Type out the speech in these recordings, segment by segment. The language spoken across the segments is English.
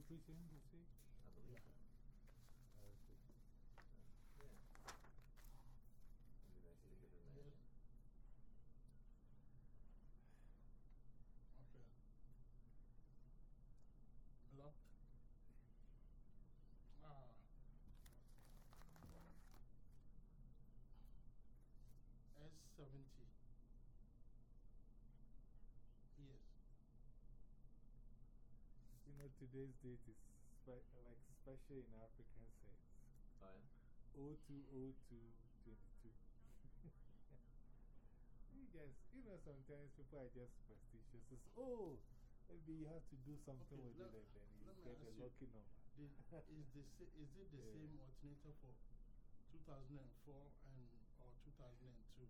this week? I believe so. In. Hello? Ah. S seventy. Yes. You know, today's date is spe like special in African sense. Oh, yeah? 020222. you just, you know, sometimes people are just superstitious. It's, oh, maybe you have to do something Okay, with let- it and then you me get a ask you, lucky number. Did, is, the, sa- is it the Yeah. same alternator for 2004 and or 2002?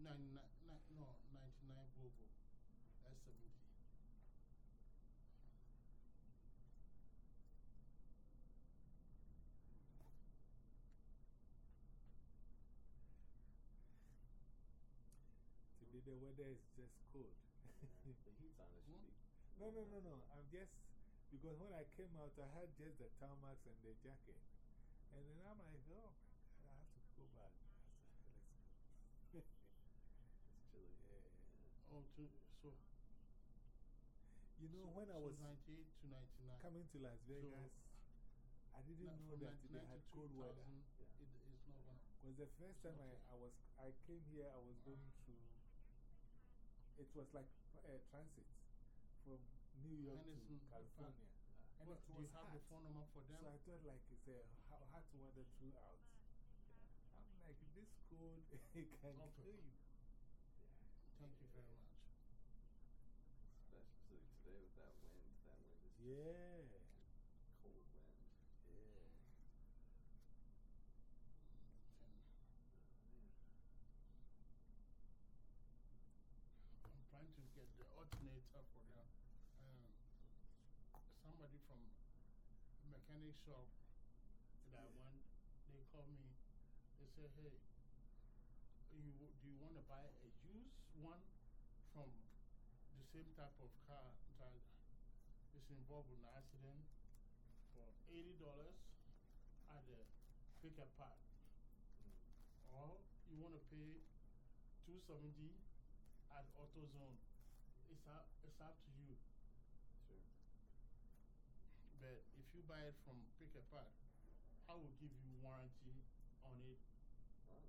99, ni- no, 99 Volvo S70. Today the weather is just cold. The heat's on, it should be. Hmm? no, no, no, no. I'm just, because when I came out, I had just the tarmacs and the jacket. And then I'm like, oh my God, I have to go back. I said, let's go. It's chilly. Yeah. Oh, to, so, You know, so, when I was 98 to 99. coming to Las Vegas, I didn't Na- know that they had cold weather. 2000, Yeah. It, it's not. Because the first time I, I, was, I came here, I was going through, it was like uh, transit from New York Henderson, to California. And What, it do you was have hot. the phone number for them? So I thought like it's a ho- hot weather throughout. I'm like, this cold, it can Okay. kill you. Yeah. Thank you very much. Especially today with that wind. That wind is Yeah. cold wind. Yeah. Ten. Oh, man. I'm trying to alternator for them. Um, somebody from mechanic shop that went, they called me. They said, "Hey, you do you want to buy a used one from the same type of car that is involved in an accident for eighty dollars at the Pick a Part, or you want to pay two seventy at AutoZone. It's up, it's up to you. Sure. But if you buy it from Pick a Part, I will give you warranty on it. Wow.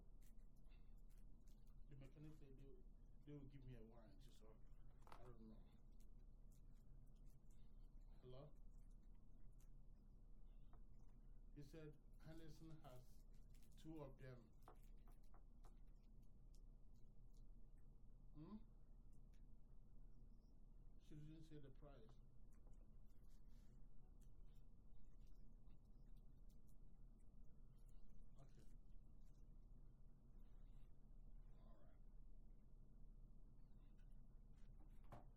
The mechanic said they, will- they will give me a warranty, so I don't know. Hello? He said Henderson has two of them. Hmm? She didn't say the price. Okay. All right.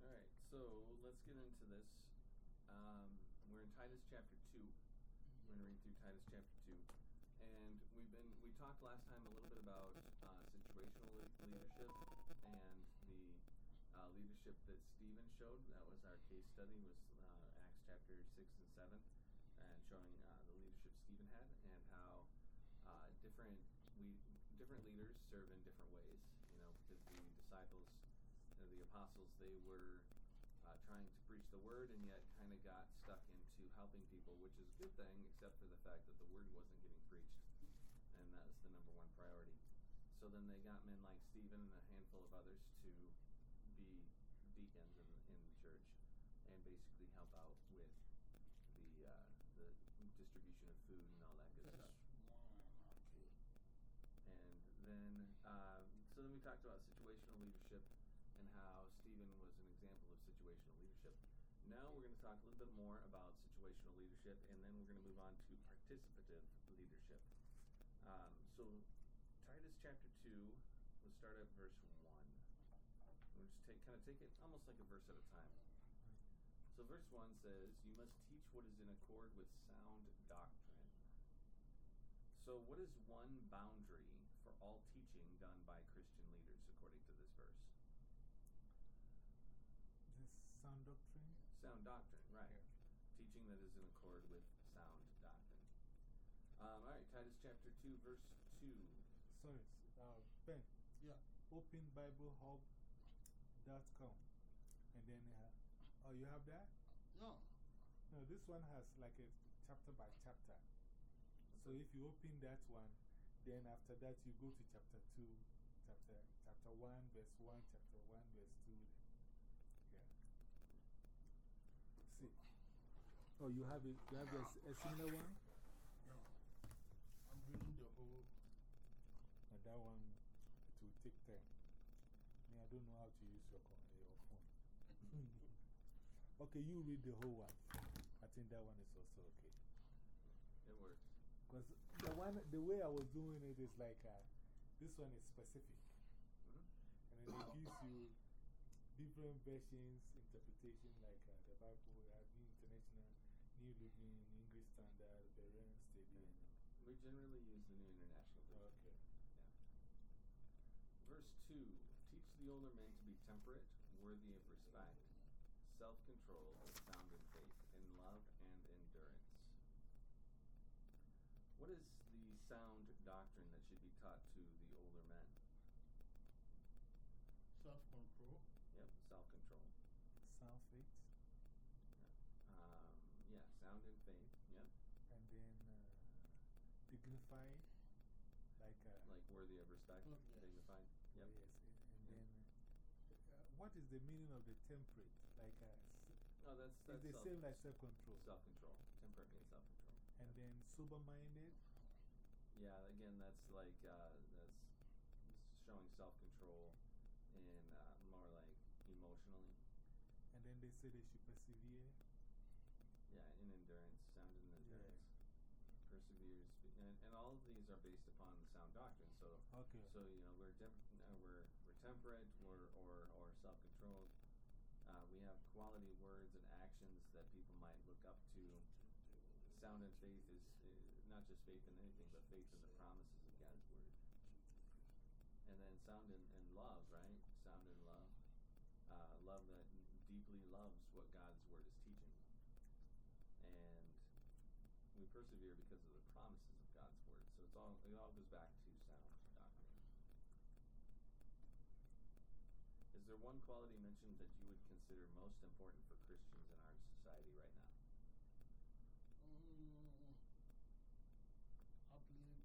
All right, so let's get into this. Um, we're in Titus chapter 2. We're going to read through Titus chapter 2. And we've been, we talked last time a little bit about uh, situational le- leadership and the uh, leadership that Stephen showed. That was our case study, was uh, Acts chapter 6 and 7, and showing uh, the leadership Stephen had and how uh, different we different leaders serve in different ways. You know, because the disciples, you know, the apostles, they were trying to preach the word and yet kind of got stuck into helping people, which is a good thing, except for the fact that the word wasn't getting preached, and that was the number one priority. So then they got men like Stephen and a handful of others to be deacons in, in the church and basically help out with the uh, the distribution of food and all that good That's stuff. And then, um, so then we talked about situational leadership and how Stephen was an example of situational leadership. Now we're going to talk a little bit more about situational leadership, and then we're going to move on to participative leadership. Um, so, Titus chapter 2, let's start at verse 1. We'll just take, kind of take it almost like a verse at a time. So, verse 1 says, You must teach what is in accord with sound doctrine. So, what is one boundary for all teaching done by Christian leaders according to this verse? sound doctrine? Sound doctrine, right. Yeah. Teaching that is in accord with sound doctrine. Um, all right, Titus chapter 2, verse 2. Sorry, uh, Ben. Yeah. OpenBibleHub.com. And then, uh, oh, you have that? No. No, this one has like a chapter by chapter. So if you open that one, then after that you go to chapter 2, chapter, chapter 1, verse 1, chapter 1, verse 2. Yeah. See. Oh, you have, it, you have a, a similar one? No. I'm reading the whole. And that one, it will take time. Me, I don't know how to use your, your phone. okay, you read the whole one. I think that one is also okay. It works. Because the one, the way I was doing it is like uh, this one is specific. -hmm. And it gives you different versions, interpretation, like uh, the Bible, New Living, English Standard, Berean, Stadium. We generally use the New International Version. Okay. Yeah. Verse 2 Teach the older men to be temperate, worthy of respect, self controlled, sound in faith, in love and endurance. What is the sound doctrine that should be taught to the older men? Self control. Yep, self control. Sound faith. Um, yeah, sound in faith. Yep. And then uh, dignified, like, uh, Like worthy of respect, yes. dignified. Yep. yes. And then uh, what is the meaning of the temperate? Like, uh, Oh, that's, is that's the self, same like self control. self control. Temperate means self control. And then sober minded. Yeah, again, that's like uh, that's showing self control in uh, more like emotionally. And then they say they should persevere. Yeah, in endurance, sound in endurance, perseveres, and, and all of these are based upon the sound doctrine. So, Okay. so you know, we're uh, we're we're temperate, we're or or self controlled. Uh, we have quality words and actions that people might look up to. Sound and faith is uh, not just faith in anything, but faith in the promises of God's word. And then sound in, in love, right? Sound in love. Uh, love that deeply loves what God's word is teaching. And we persevere because of the promises of God's word. So it's all it all goes back to sound doctrine. Is there one quality mentioned that you would consider most important for Christians in our society right now? Um, I believe,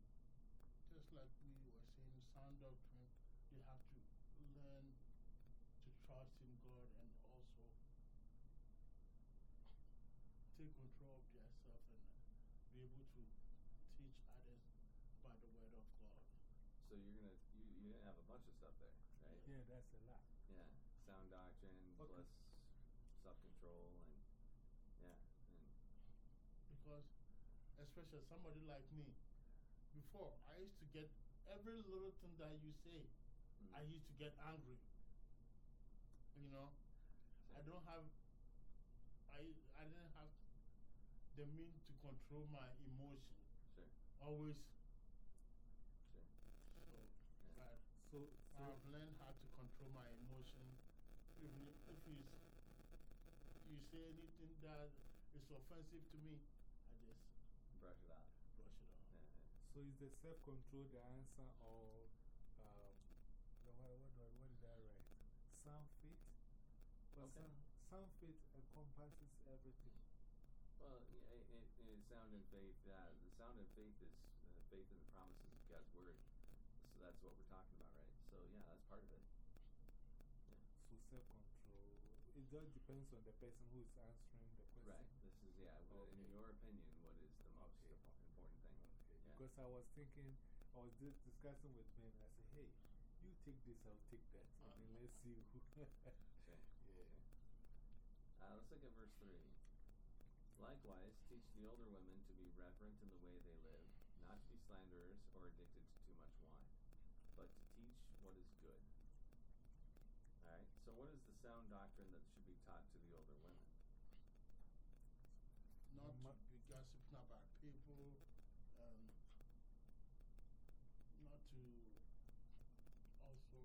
just like we were saying, sound doctrine, they have to learn to trust in God and also take control of and be able to teach others by the word of God. So you're gonna you you're gonna have a bunch of stuff there, right? Yeah, that's a lot. Yeah, sound doctrine Okay. plus self control and yeah, and Because, especially somebody like me, before I used to get every little thing that you say, mm, I used to get angry. You know, I don't have, I, I didn't have the means to control my emotion. Sure, Always. sure. So, but So, so I've learned how to control my emotion. Even if you, you say anything that is offensive to me, I just Brush it off. brush it off. Yeah, yeah. So is the self control the answer or um, the, what, what, do I- what did I write? Sound faith? Well, Okay. sound, sound faith encompasses everything. Well, it, it sound and faith. Uh, the sound and faith is uh, faith in the promises of God's word. So that's what we're talking about, right? So yeah, that's part of it. Yeah. So self control. It just depends on the person who is answering the question. Right. This is yeah. wh- In your opinion, what is the most Okay. important thing? Okay. Yeah. Because I was thinking, I was dis discussing with Ben. I said, hey, you take this, I'll take that. And then let's see who. Okay. yeah. Uh, let's look at verse 3. Likewise, teach the older women to be reverent in the way they live, not to be slanderers or addicted to too much wine, but to teach what is good. Alright, so what is the sound doctrine that should be taught to the older women? Not to be gossiping about people, um, not to also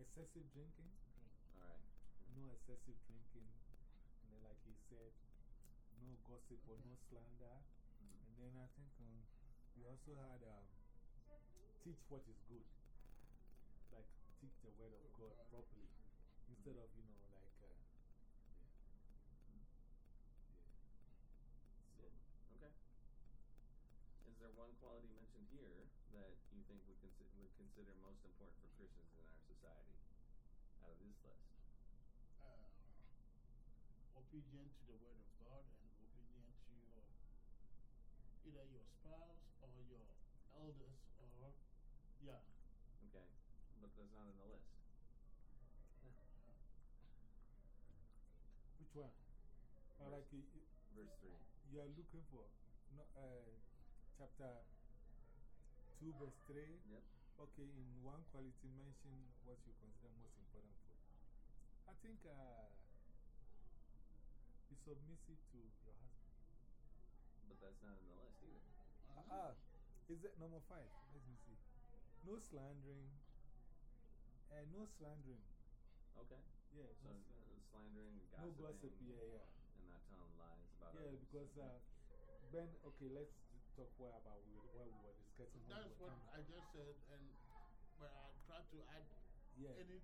Excessive drinking, drink. Alright, no no excessive drinking. And then, like he said, no gossip or no slander. Mhm. And then I think um, we also had um, teach what is good. Like teach the word of God properly. Instead of, you know, like, uh, yeah. Good. Okay. Is there one quality mentioned here that you think would, consi would consider most important for Christians in our society out of this list? uh, obedient to the word of God and obedient to your either your spouse or your elders or, yeah. Okay. But that's not in the list. Which one? Uh, like you, you- Verse 3. you are looking for no, uh, chapter 2, verse 3. Yep. Okay, in one quality, mention what you consider most important for. I think uh, be submissive to your husband. But that's not in the list either. Uh-huh. Ah, is it number five? Let me see. No slandering. Uh, no slandering. Okay. Yeah, So no, uh, slandering. slandering, no gossiping, gossip. Yeah, yeah. and not telling lies about Yeah, others. because Okay. uh, Ben, okay, let's talk more about we, what we were discussing. That's we what coming. I just said, and but I tried to add Yeah, any,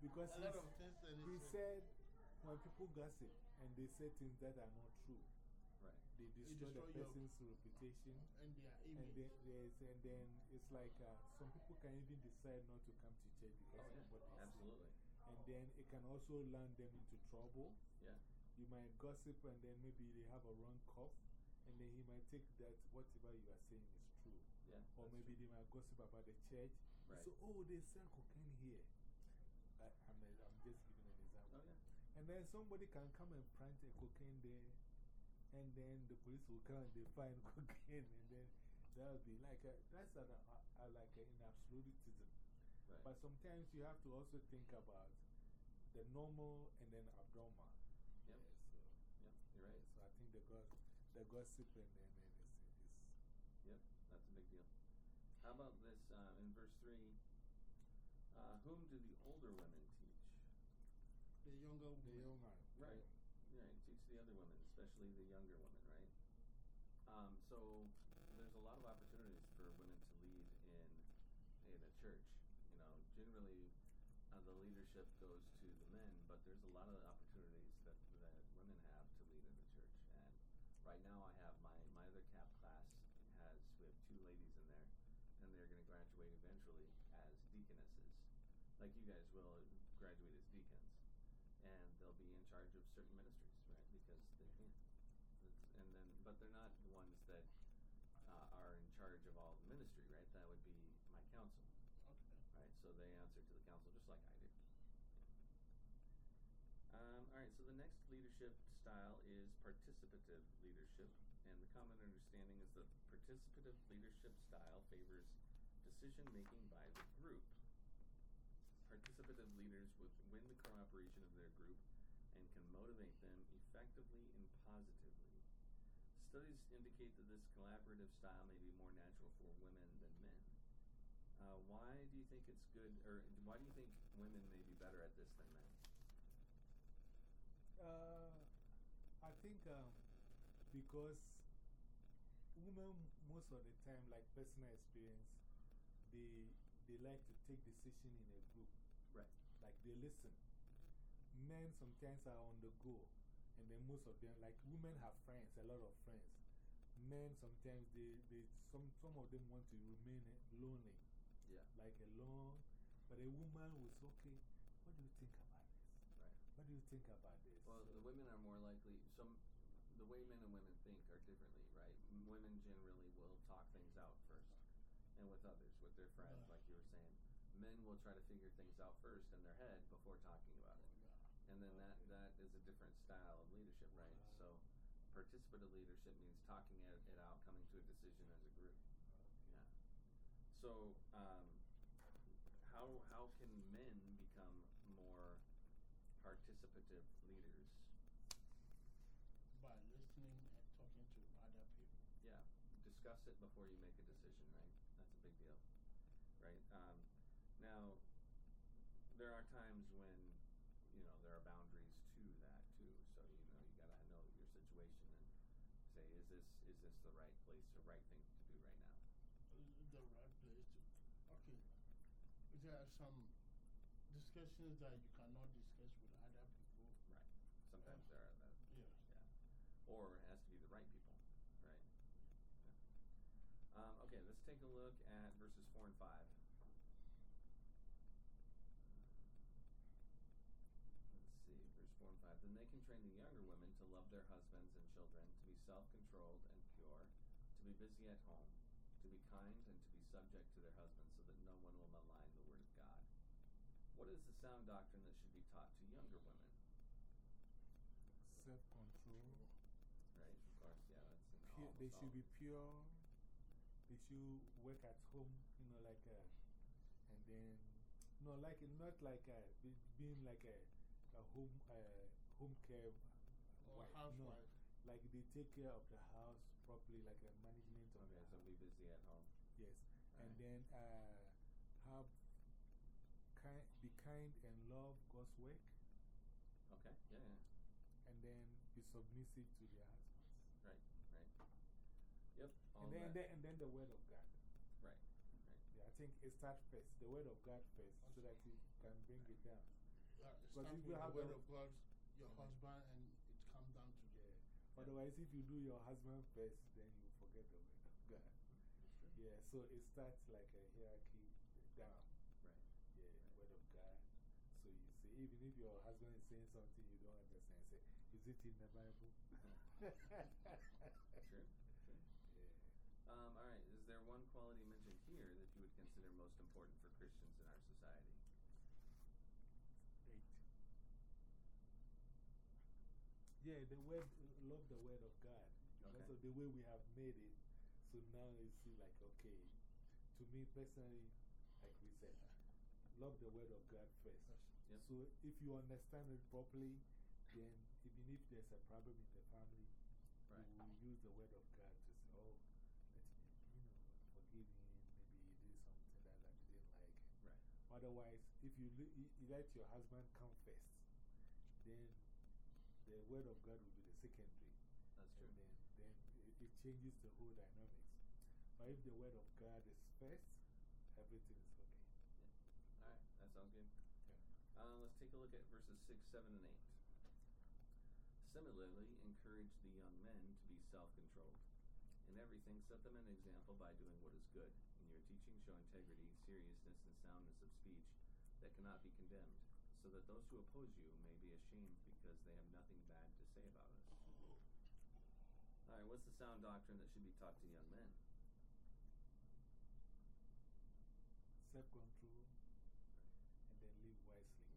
because a lot of things and he uh, said when people gossip and they say things that are not true, Right. They destroy, destroy the your- person's reputation. and their And then, yes, and then it's like uh, some people can even decide not to come to church because Oh, of what they yeah. say. Absolutely. And then it can also land them into trouble. Yeah. You might gossip and then maybe they have a wrong cough. And then he might take that whatever you are saying is true. Yeah. Or that's maybe true. they might gossip about the church. Right. So, oh, they sell cocaine here. I, I'm, I'm just giving an example. Oh, yeah. And then somebody can come and plant a cocaine there. And then the police will come and they find cocaine. And then that would be like a, that's an, a, a, like a, an absolutism. Right. But sometimes you have to also think about the normal and then abnormal. Yep. Yeah, so, Yep. You're right. so I think the, gos the gossip and then it's, it's, Yep, that's a big deal. How about this uh, in verse 3? Uh, whom do the older women teach? the younger the woman. Right. Right, teach the other women, especially the younger women, right? Um, so there's a lot of opportunities for women to lead in, in a church. You know, generally uh, the leadership goes to the men, but there's a lot of opportunities that, that women have to lead in the church. And right now I have my, my other CAP class has, we have two ladies in there, and they're going to graduate eventually as deaconesses, like you guys will graduate as deacons and they'll be in charge of certain ministries, right? Because they can. It's, and then, but they're not the ones that uh, are in charge of all the ministry, right? That would be my council, Okay. right? So they answer to the council just like I do. Um, all right, so the next leadership style is participative leadership, and the common understanding is that participative leadership style favors decision making by the group. Participative leaders would win the cooperation of their group and can motivate them effectively and positively. Studies indicate that this collaborative style may be more natural for women than men. Uh, why do you think it's good, or why do you think women may be better at this than men? Uh, I think um, because women, most of the time, like personal experience, they, they like to take decision in a group. Right. Like they listen. Men sometimes are on the go. And then most of them, like women have friends, a lot of friends. Men sometimes, they, they, some, some of them want to remain lonely, Yeah. like alone. But a woman say, okay, what do you think about this? Right. What do you think about this? Well, So- the women are more likely, some, the way men and women think are differently, right? Women generally will talk things out first and with others, with their friends, Yeah. like you were saying. Men will try to figure things out first in their head before talking about it. And then that, that is a different style of leadership, right? So participative leadership means talking it, it out, coming to a decision as a group. Yeah. So, um, how, how can men become more participative leaders? By listening and talking to other people. Yeah, discuss it before you make a decision, right? That's a big deal, right? Um, now, there are times when, there are boundaries to that too. So you know you gotta know your situation and say, is this is this the right place, the right thing to do right now? the right place to. Okay. There are some discussions that you cannot discuss with other people. Right. Sometimes there are that. Yes. Yeah. Or it has to be the right people, right? Yeah. Um, okay, let's take a look at verses 4 and 5. 25, then they can train the younger women to love their husbands and children, to be self controlled and pure, to be busy at home, to be kind, and to be subject to their husbands, so that no one will malign the word of God. What is the sound doctrine that should be taught to younger women? Self control. Right, of course, yeah, that's in pure, They should be pure. They should work at home, you know, like, a, and then, no, like, not like uh, a, being like a a home, uh, home care Or wife. housewife. No, like they take care of the house properly, like a management of Okay, the so house. be busy at home. Yes. And then uh, have kind, be kind and love God's work. Okay, yeah, yeah. And then be submissive to their husbands. Right, right. Yep, And then, and then, and then the word of God. Right, right. Yeah, I think it starts first, the word of God first, so that you can bring it down. But start if with you the have word a- of God, your husband, and it comes down to Yeah. Otherwise, if you do your husband first, then you forget the word of God. Yeah, so it starts like a hierarchy down. Right. Yeah, word of God. So you see, even if your husband is saying something you don't understand, say, is it in the Bible? True, true. Yeah. Um, all right, is there one quality mentioned here that you would consider most important for Christians in our society? Eight. Yeah, the word, love the word of God. Because Okay. of the way we have made it. So now it's like, okay, to me personally, like we said, love the word of God first. Yep. So if you understand it properly, then even if there's a problem in the family, Right. you will use the word of God to say, oh, let me, you know, forgive him. Maybe he did something that I didn't like. Right. Otherwise, if you you let your husband come first, then the word of God will be the secondary. That's true. And then, then it, it changes the whole dynamics. But if the word of God is first, everything is okay. All right, that sounds good. Yeah. Uh, let's take a look at verses 6, 7, and 8. Similarly, encourage the young men to be self controlled. In everything, set them an example by doing what is good. In your teaching, show integrity, seriousness, and soundness of speech that cannot be condemned, so that those who oppose you may be ashamed because they have nothing bad to say about us. All right, what's the sound doctrine that should be taught to young men? Self control and then live wisely.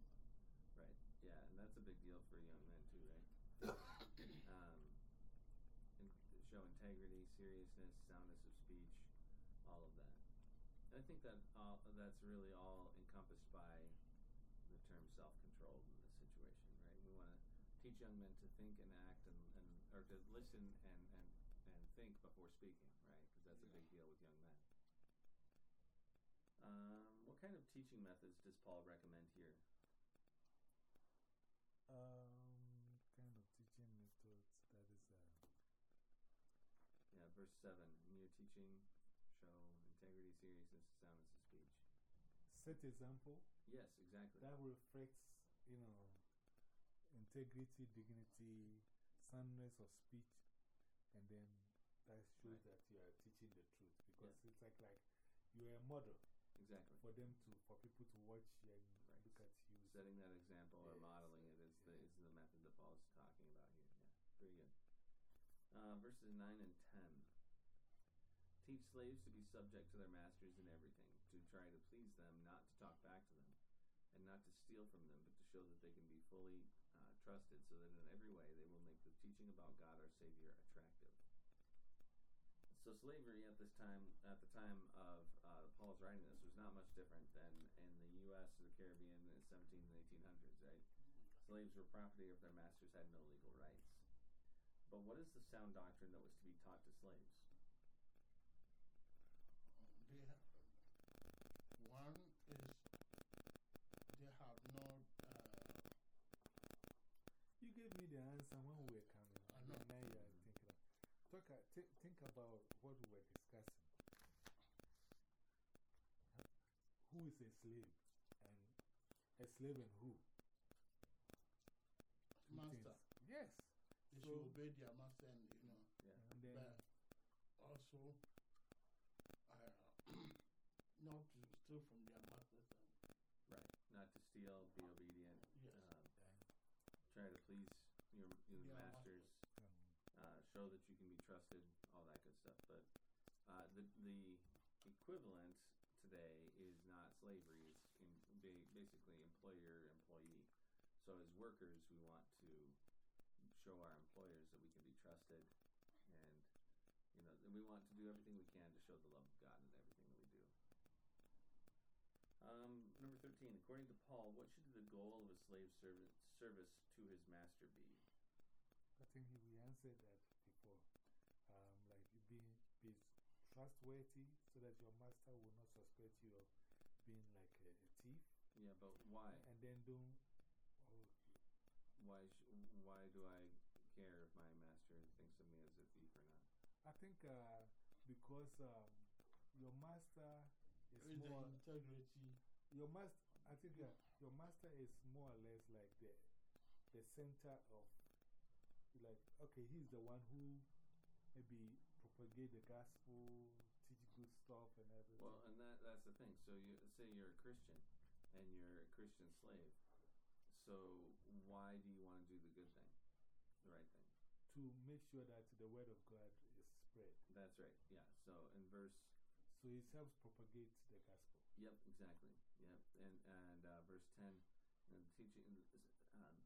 Right. Yeah, and that's a big deal for young men too, right? um, and show integrity, seriousness, soundness of speech, all of that. And I think that all, that's really all encompassed by the term self-control in this situation, right? We want to teach young men to think and act and, and or to listen and, and, and think before speaking, right? Because that's a big deal with young men. Um, what kind of teaching methods does Paul recommend here? Um, kind of teaching methods that is, uh, Yeah, verse 7. In your teaching, show integrity, seriousness, soundness of speech. set example Yes, exactly. that reflects, you know, integrity, dignity, soundness of speech, and then that shows Right. that you are teaching the truth because it's like, like you're a model exactly. for them to, for people to watch and Right. look at you. Setting that example or modeling it is the, is the method that Paul is talking about here. Yeah, very good. Uh, verses 9 and 10. Teach slaves to be subject to their masters in everything, to try to please them, not to talk back to them, and not to steal from them, but to show that they can be fully trusted, so that in every way they will make the teaching about God our Savior attractive. So slavery at this time, at the time of uh, Paul's writing this, was not much different than in the U.S. or the Caribbean in the 17 and 1800s, right? Slaves were property of their masters, had no legal rights. But what is the sound doctrine that was to be taught to slaves? understand when we were coming. I know. Now you are thinking. Talk, uh, think about what we were discussing. Who is a slave? And a slave and who? The master. Yes. They so, should obey their master and, you know. Yeah. And then, but also, uh, not to steal from their master. Right. Not to steal, be obedient. Yes. Um, try to please your, your Yeah, masters, uh, show that you can be trusted, all that good stuff. But uh, the, the equivalent today is not slavery, it's in, ba- basically employer employee. So, as workers, we want to show our employers that we can be trusted and you know, and we want to do everything we can to show the love of God in everything that we do. Um, number 13, according to Paul, what should the goal of a slave servant service to his master be? I think he- we answered that before. Um, like being be trustworthy so that your master will not suspect you of being like a, a thief. Yeah, but why? And then don't. Oh, Why, sh- why do I care if my master thinks of me as a thief or not? I think uh, because um, your master is with more. integrity. Your master, I think uh, your master is more or less like the, the center of, like, okay, he's the one who maybe propagate the gospel, teach good stuff and everything. Well, and that, that's the thing. So, you say you're a Christian and you're a Christian slave. So, why do you want to do the good thing, the right thing? to make sure that the word of God is spread. That's right. Yeah. So, in verse So it helps propagate the gospel. Yep, exactly. Yep, and and uh, verse ten, and teaching um,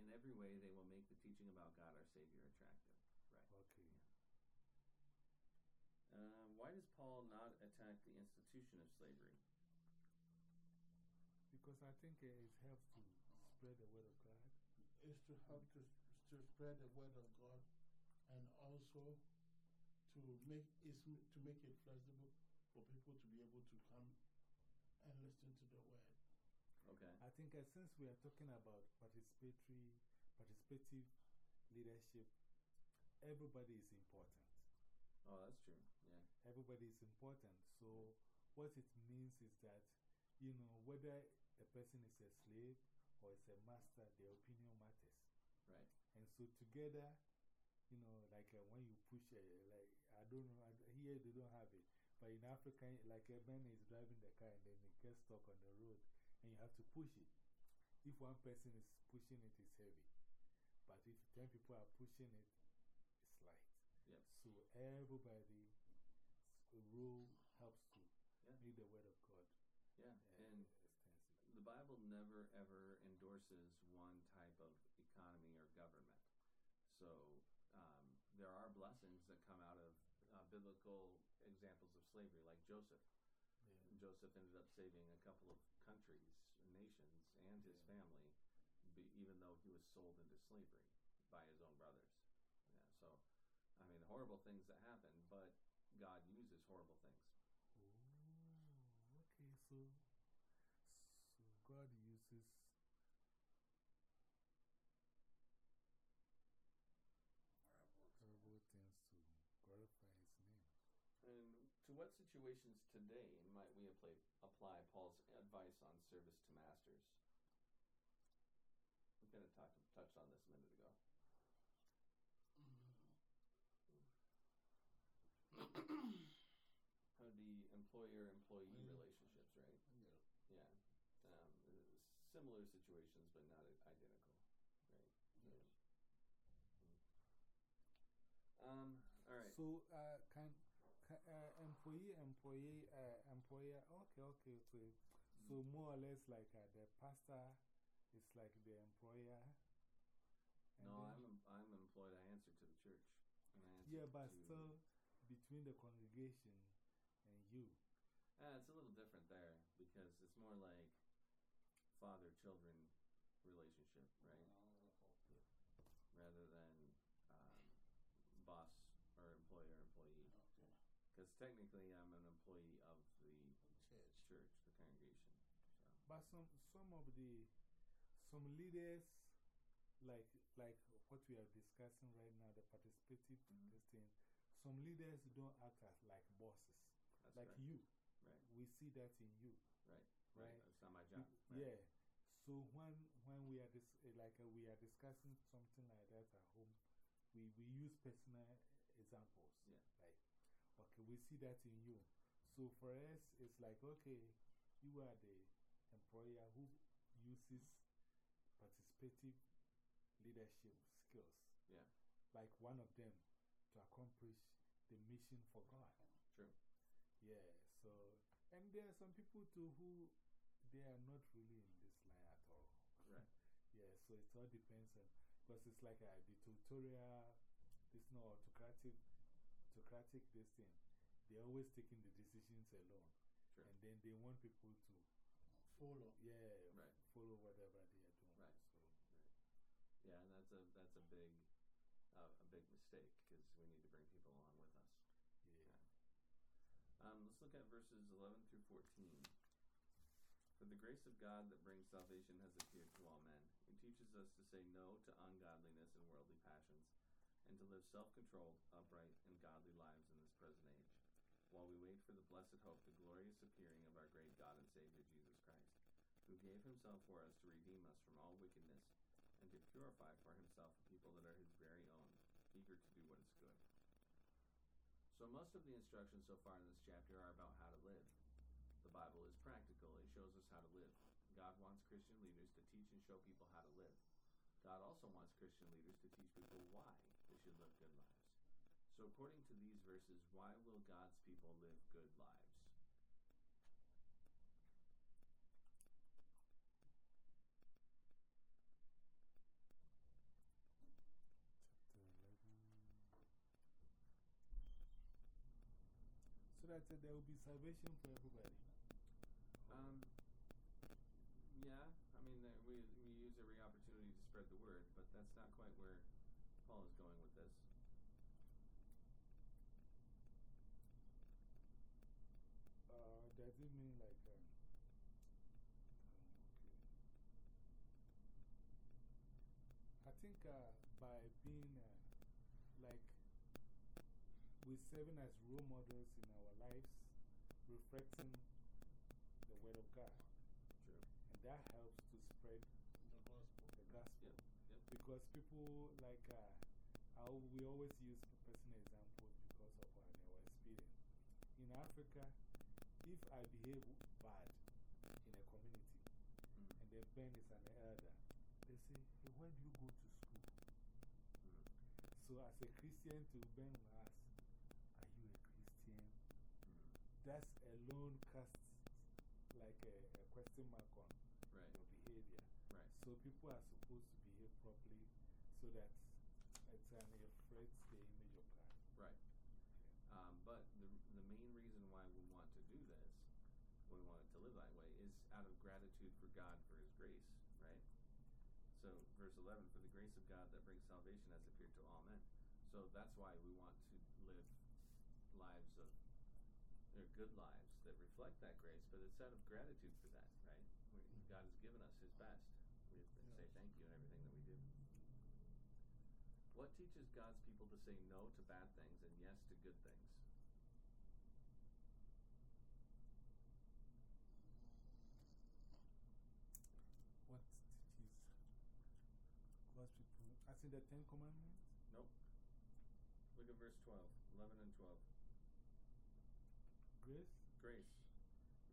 in every way they will make the teaching about God our Savior attractive. Right. Okay. Uh, why does Paul not attack the institution of slavery? Because I think it helps to spread the word of God. is to help to, to spread the word of God and also to make, is to make it flexible for people to be able to come and listen to the word. Okay. I think uh, since we are talking about participatory, participative leadership, everybody is important. Oh, that's true. Yeah. Everybody is important. So, what it means is that, you know, whether the person is a slave or is a master, their opinion matters. Right. And so, together, you know, like uh, when you push, uh, like, I don't know, I- here they don't have it, but in Africa, like a man is driving the car and then it gets stuck on the road and you have to push it. If one person is pushing it, it's heavy. But if 10 people are pushing it, it's light. Yep. So everybody's role helps to Yeah. make the word of God Yeah. uh, And extensive. the Bible never ever endorses one type of economy or government. So um, there are blessings that come out of uh, biblical examples of slavery, like Joseph. Joseph ended up saving a couple of countries, nations, and his Yeah. family, be, even though he was sold into slavery by his own brothers. Yeah, so, I mean, horrible things that happen, but God uses horrible things. Oh, okay. So, so God uses horrible things to glorify His name. And to what situations today might we apply, apply Paul's advice on service to masters? We kind of talked, touched on this a minute ago. How the employer-employee Mm. relationships, right? Yeah. Yeah. Um, similar situations, but not identical, right? Yes. Um, all right. So, uh, can, can uh, employee, employee, uh, employer, okay, okay. So, so more or less like uh, the pastor is like the employer. and no, I'm, em- I'm employed. I answer to the church. Yeah, but still between the congregation and you. Ah, it's a little different there because it's more like father children relationship, right? Rather than um, boss or employer employee. Okay. Because technically, I'm an employee of the Church. church, the congregation. So. But some, some of the, some leaders, like, like what we are discussing right now, the participative Mhm. this thing, some leaders don't act as like bosses, That's like right. you. Right. we see that in you. Right. Right. Right. It's not my Be- job. Right. Yeah. So when when we are dis eh, like uh, we are discussing something like that at home, we, we use personal examples. Yeah. Like, okay, we see that in you. So for us, it's like, okay, you are the employer who uses participative leadership skills. Yeah. Like one of them to accomplish the mission for God. True. Yeah, so, and there are some people too who they are not really in this line at all. Right. Yeah, so it all depends on, because it's like uh, the tutorial, this no autocratic, autocratic this thing. They're always taking the decisions alone. True. And then they want people to, Follow. yeah, Right. follow whatever they are doing. Right. So, Yeah, and that's a that's a big uh, a big mistake because we need to bring people along with us. yeah. Um, let's look at verses 11 through 14. For the grace of God that brings salvation has appeared to all men. It teaches us to say no to ungodliness and worldly passions, and to live self controlled, upright, and godly lives in this present age, while we wait for the blessed hope, the glorious appearing of our great God and Savior Jesus Christ, who gave himself for us to redeem us from all wickedness, and to purify for himself a people that are his very own, eager to do what is good. So, most of the instructions so far in this chapter are about how to live. The Bible is practical, it shows us how to live. God wants Christian leaders to teach and show people how to live. God also wants Christian leaders to teach people why should live good lives. So, according to these verses, why will God's people live good lives? So that uh, there will be salvation for everybody. Um, yeah, I mean, we, we use every opportunity to spread the word, but that's not quite where Paul is going with this. Uh, does it mean like, um, um, okay. I think uh, by being uh, like, we're serving as role models in our lives, reflecting the Word of God. True. And that helps to spread The gospel. the gospel. Yep, yep. Because people like, uh, how we always use personal examples because of our, experience. In Africa, if I behave bad in a community Mm. and then Ben is an elder, they say, hey, where do you go to school? Mm. So, as a Christian, to Ben will ask, Are you a Christian? Mm. That's alone casts like a, a question mark on Right, your behavior. right. So people are supposed to behave properly so that it's an reflects the image of God. Right. Um, but the, the main reason why we want to do this, we want to live that way, is out of gratitude for God for His grace, right? So, verse 11, for the grace of God that brings salvation has appeared to all men. So, that's why we want to live lives of, or good lives that reflect that grace, but it's out of gratitude for that, right? God has given us His best. We have to say Yes. thank you in everything that we do. What teaches God's people to say no to bad things and yes to good things? What teaches God's people? As in the Ten Commandments? Nope. Look at verse 12, 11 and 12. Grace? Grace.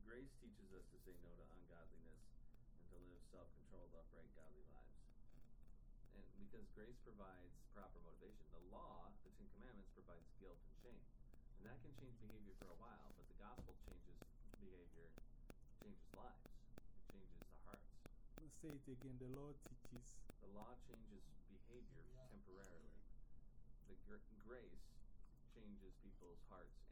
Grace teaches us to say no to ungodliness and to live self controlled, upright, godly lives. And because grace provides proper motivation, the law, the Ten Commandments, provides guilt and shame. And that can change behavior for a while, but the gospel changes behavior, changes lives, it changes the hearts. Let's say it again. The Lord teaches. The law changes behavior Yeah. temporarily. The gr- grace changes people's hearts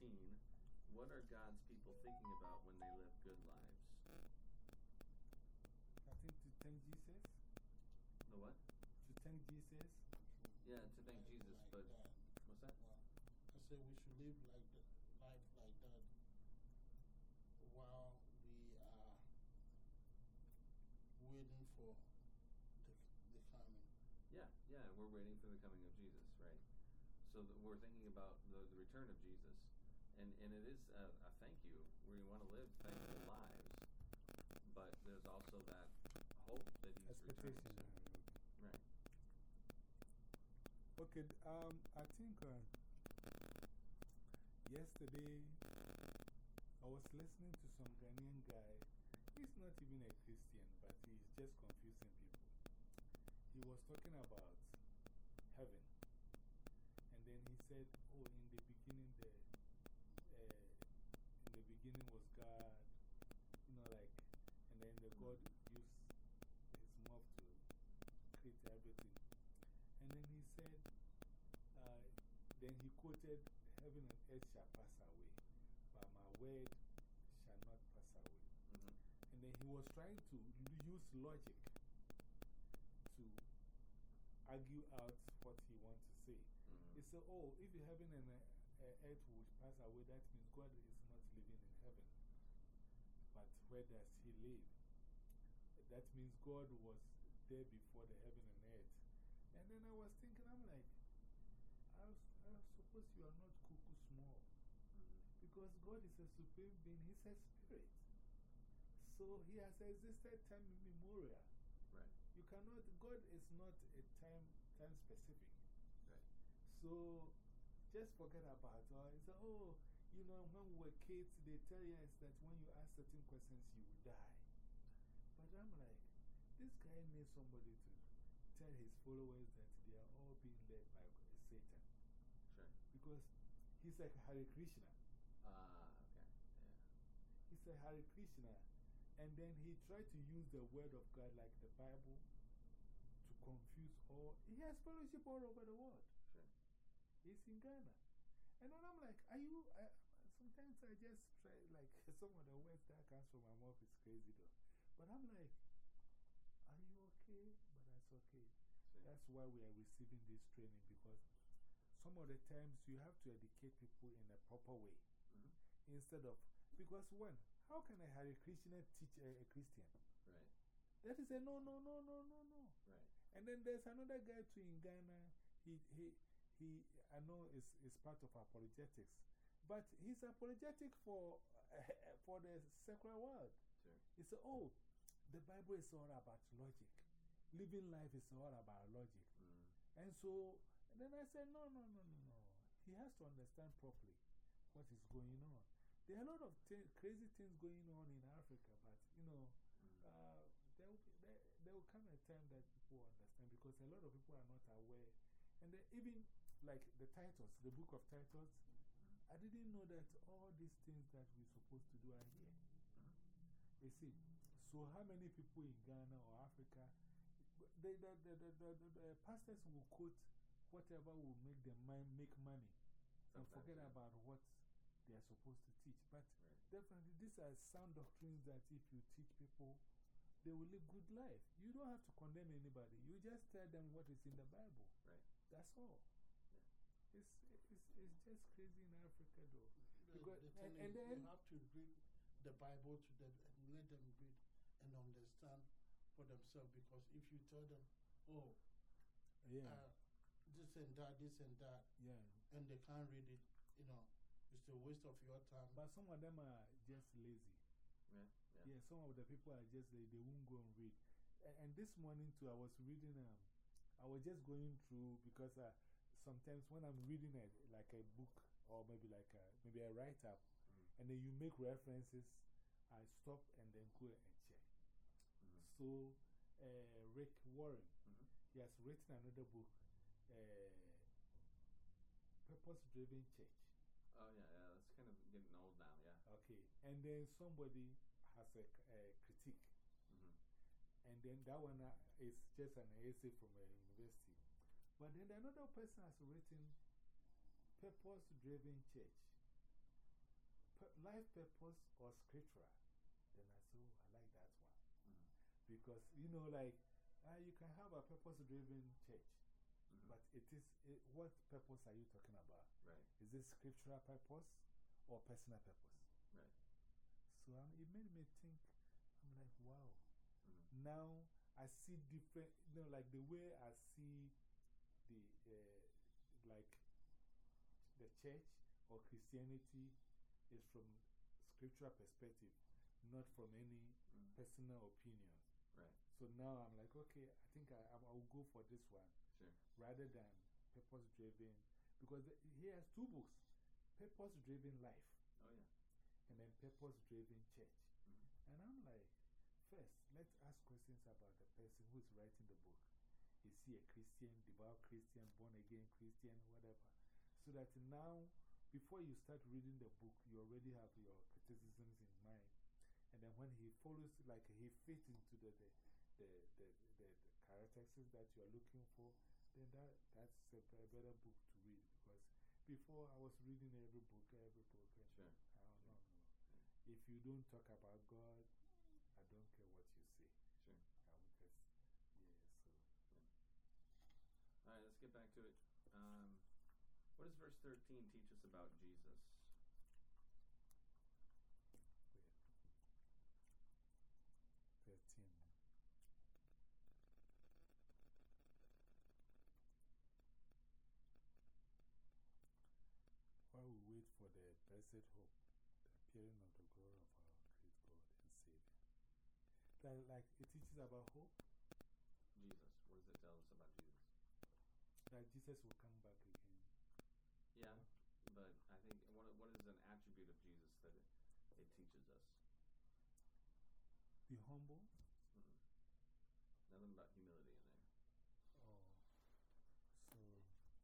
14 What are God's people thinking about when they live good lives? I think to thank Jesus. The what? To thank Jesus. Yeah, to thank like, Jesus, like but that. what's that? Well, I say we should live like the, life like that while we are waiting for the, the coming. Yeah, yeah, we're waiting for the coming of Jesus, right? So we're thinking about the, the return of Jesus. And, and it is a, a thank you where you want to live thankful lives, but there's also that hope that he's Expectation. returning. Right. Okay, um, I think uh, yesterday I was listening to some Ghanaian guy. He's not even a Christian, but he's just confusing people. He was talking about heaven. And then he said, Oh, in the beginning, the, uh, in the beginning was God. You know, like, and then the God used his mouth to create everything. And then he said, uh, then he quoted, Heaven and earth shall pass away, but my word shall not pass away. -hmm. And then he was trying to use logic to argue out what he wants to say. -hmm. He said, Oh, if heaven and uh, earth would pass away, that means God is not living in heaven. But where does he live? That means God was there before the heaven and earth. And then I was thinking, I'm like, I, was, I suppose you are not cuckoo small. -hmm. Because God is a supreme being, He's a spirit. So He has existed time immemorial. Right. You cannot, God is not a time, time specific. Right. So just forget about it. Uh, say, oh, you know, when we were kids, they tell us that when you ask certain questions, you will die. But I'm like, this guy needs somebody to tell his followers that they are all being led by Satan. Sure. Because he's like Hare Krishna. Ah, okay. Yeah. He's a Hare Krishna. And then he tried to use the word of God, like the Bible, to confuse all. He has fellowship all over the world. Sure. He's in Ghana. And then I'm like, are you. I, sometimes I just try, like, some of the words that comes from my mouth is crazy though. But I'm like, are you okay? But that's okay. See. That's why we are receiving this training because some of the times you have to educate people in a proper way -hmm. instead of. Because one, how can I have a Hare Krishna teach a, a Christian? Right. That is a no, no, no, no, no, no. Right. And then there's another guy too in Ghana. He, he, he, I know is, is part of apologetics, but he's apologetic for, for the secular world. Sure. He said, Oh, the Bible is all about logic. Living life is all about logic. -hmm. And so, and then I said, No, no, no, no, no. He has to understand properly what is going on. There are a lot of crazy things going on in Africa, but you know, -hmm. uh, there, will be, there, there will come a time that people understand because a lot of people are not aware. And even like the Titus, the book of Titus. I didn't know that all these things that we're supposed to do are here. You see, so how many people in Ghana or Africa, the, the, the, the, the, the, the pastors will quote whatever will make them make money and forget about what they are supposed to teach. But definitely, these are sound doctrines that if you teach people, they will live good life. You don't have to condemn anybody. You just tell them what is in the Bible. Right. That's all. Yeah. It's, it's, it's just crazy in Africa, though. Because- the and- thing and then- you have to read the Bible to them and let them read and understand for themselves. Because if you tell them, oh, Yeah. uh, this and that, this and that, yeah. and they can't read it, you know, it's a waste of your time. But some of them are just lazy. Yeah. Yeah. Yeah, some of the people are just, they, they won't go and read. And, and this morning, too, I was reading, um, I was just going through because uh, sometimes when I'm reading a, like a book or maybe like a, maybe a write up, -hmm. and then you make references, I stop and then go and check. -hmm. So, uh, Rick Warren, -hmm. he has written another book, uh, Purpose Driven Church. Oh, yeah, yeah. That's kind of getting old now, yeah. Okay. And then somebody has a, a critique. -hmm. And then that one uh, is just an essay from a university. But then another person has written Purpose Driven Church. Life purpose or scriptural. Then I said, oh, I like that one. -hmm. Because, you know, like uh, you can have a purpose driven church, -hmm. but it is it, what purpose are you talking about? Right. Is it scriptural purpose or personal purpose? Right. So um, it made me think, I'm like, wow. -hmm. Now I see different, you know, like the way I see the, like the church or Christianity is from scriptural perspective, not from any Mm. personal opinion. Right. So now I'm like, okay, I think I, I will go for this one Sure. rather than purpose driven. Because he has two books Purpose Driven Life Oh, yeah. and then Purpose Driven Church. -hmm. And I'm like, first, let's ask questions about the person who's writing the book. Is he a Christian, devout Christian, born again Christian, whatever? So that now, before you start reading the book, you already have your criticisms in mind. And then when he follows, like he fits into the, the, the, the, the, the characteristics that you are looking for, then that, that's a better book to read. Because before I was reading every book, every book, and Sure. I don't know. If you don't talk about God, I don't care what you say. Sure. I will just, yeah, so. All right, let's get back to it. Um, what does verse 13 teach us about Jesus? Wait. 13. While we wait for the blessed hope, the appearing of the glory of our great God and Savior. That, like, it teaches about hope, Jesus. What does it tell us about Jesus? That Jesus will come back again. Yeah, but I think what, what is an attribute of Jesus that it, it teaches us? Be humble. Mm-mm. Nothing about humility in there. Oh. So,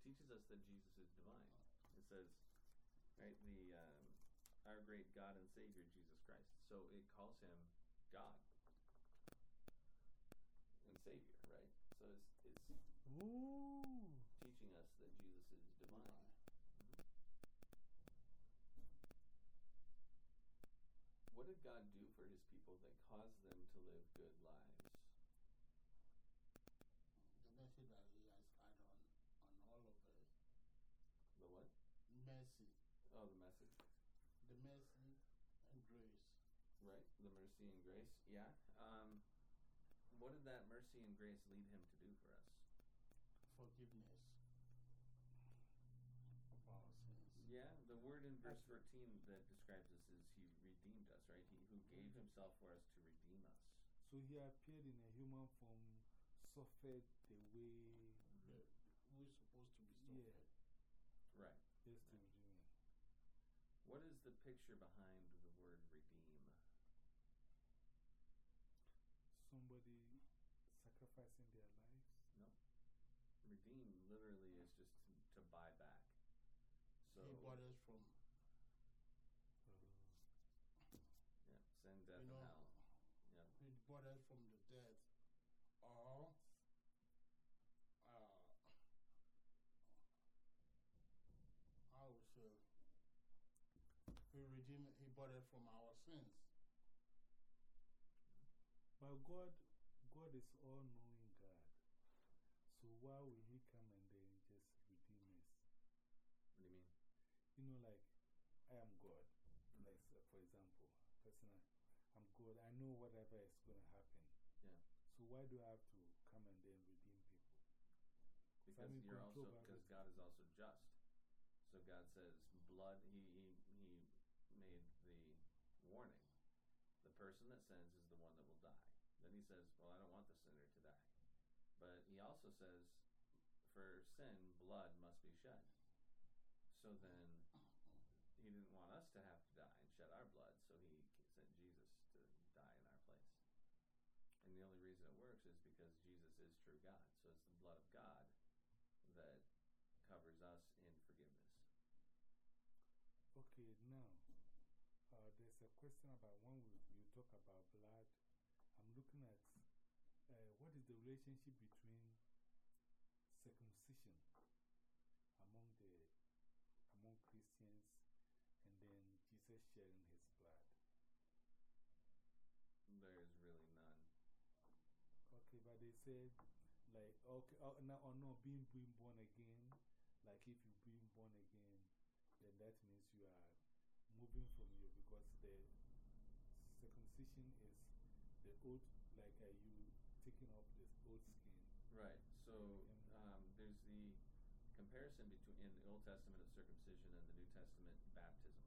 teaches us that Jesus is divine. It says, right, the um, our great God and Savior Jesus Christ. So it calls him God and Savior, right? So it's, it's ooh. teaching us that Jesus is divine. What did God do for his people that caused them to live good lives? The message that he has had on, on all of us. The what? Mercy. Oh, the message. The mercy and grace. Right? The mercy and grace. Yeah. Um, what did that mercy and grace lead him to do for us? Forgiveness of our sins. Yeah, the word in verse 14 that describes us is he redeemed us, right? He who gave mm-hmm. himself for us to redeem us. So he appeared in a human form, suffered the way, mm-hmm. The, we're supposed to be Yeah. suffered. Right. just to redeem. What is the picture behind the word redeem? Somebody sacrificing their lives. No. Redeem literally is just to, to buy back. So, he bought us from, Uh, yeah, sin, death, you know, and hell. Yeah. he bought us from the death. Or, uh, I would say, he redeemed, he bought us from our sins. but God, God is all knowing God. So why will He come and then just redeem us? What do you mean? You know, like, I am God. Like, so for example, personal, I'm God. I know whatever is going to happen. Yeah. So why do I have to come and then redeem people? Because I'm you're also because. God is also just. So God says blood he, he he made the warning. The person that sins is the one that will die. Then he says, Well, I don't want the sinner to die. But he also says for sin blood must be shed. So then he didn't want us to have to die and shed our blood, so he sent Jesus to die in our place. And the only reason it works is because Jesus is true God. So it's the blood of God that covers us in forgiveness. Okay, now, uh, there's a question about when we, you talk about blood. I'm looking at uh, what is the relationship between circumcision among, the, among Christians Jesus shedding his blood. There's really none. Okay, but they said, like, okay, oh, no, or no, being, being born again, like if you being born again, then that means you are moving from you because the circumcision is the old, like uh, you taking off this old skin. Right. So um, there's the comparison between in the Old Testament of circumcision and the New Testament baptism.